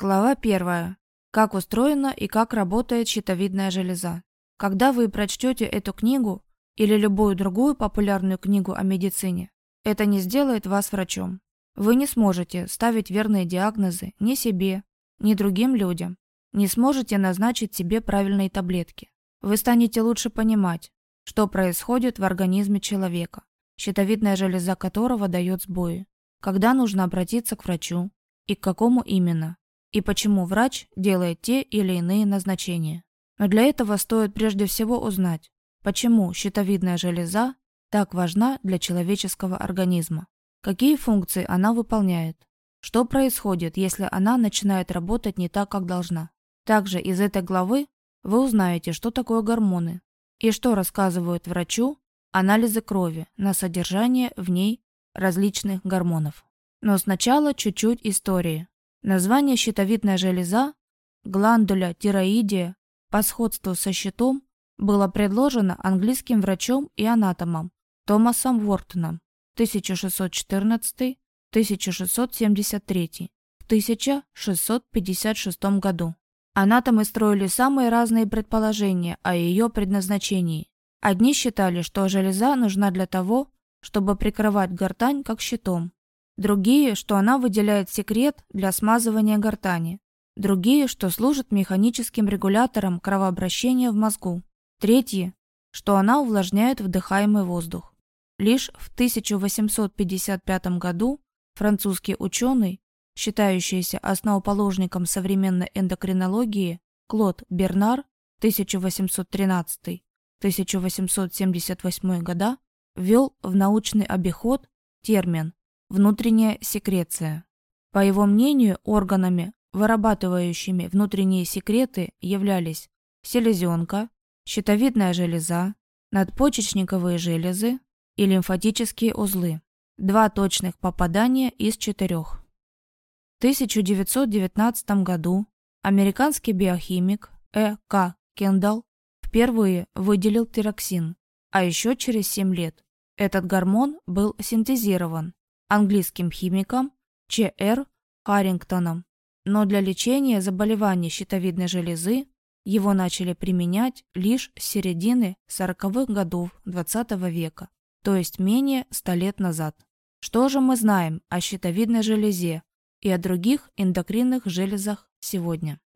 Глава 1. Как устроена и как работает щитовидная железа. Когда вы прочтете эту книгу или любую другую популярную книгу о медицине, это не сделает вас врачом. Вы не сможете ставить верные диагнозы ни себе, ни другим людям, не сможете назначить себе правильные таблетки. Вы станете лучше понимать, что происходит в организме человека, щитовидная железа которого дает сбои, когда нужно обратиться к врачу и к какому именно, и почему врач делает те или иные назначения. Но для этого стоит прежде всего узнать, почему щитовидная железа так важна для человеческого организма, какие функции она выполняет, что происходит, если она начинает работать не так, как должна. Также из этой главы вы узнаете, что такое гормоны и что рассказывают врачу анализы крови на содержание в ней различных гормонов. Но сначала чуть-чуть истории. Название щитовидная железа, гландуля тироидия, по сходству со щитом, было предложено английским врачом и анатомом Томасом Вортоном 1614-1673 в 1656 году. Анатомы строили самые разные предположения о ее предназначении. Одни считали, что железа нужна для того, чтобы прикрывать гортань как щитом, Другие, что она выделяет секрет для смазывания гортани. Другие, что служит механическим регулятором кровообращения в мозгу. Третьи, что она увлажняет вдыхаемый воздух. Лишь в 1855 году французский ученый, считающийся основоположником современной эндокринологии, Клод Бернар 1813-1878 года ввел в научный обиход термин внутренняя секреция. По его мнению, органами, вырабатывающими внутренние секреты, являлись селезенка, щитовидная железа, надпочечниковые железы и лимфатические узлы. Два точных попадания из четырех. В 1919 году американский биохимик Э. К. Кендалл впервые выделил тироксин, а еще через 7 лет этот гормон был синтезирован английским химиком Ч.Р. Харрингтоном, но для лечения заболеваний щитовидной железы его начали применять лишь с середины 40-х годов XX -го века, то есть менее 100 лет назад. Что же мы знаем о щитовидной железе и о других эндокринных железах сегодня?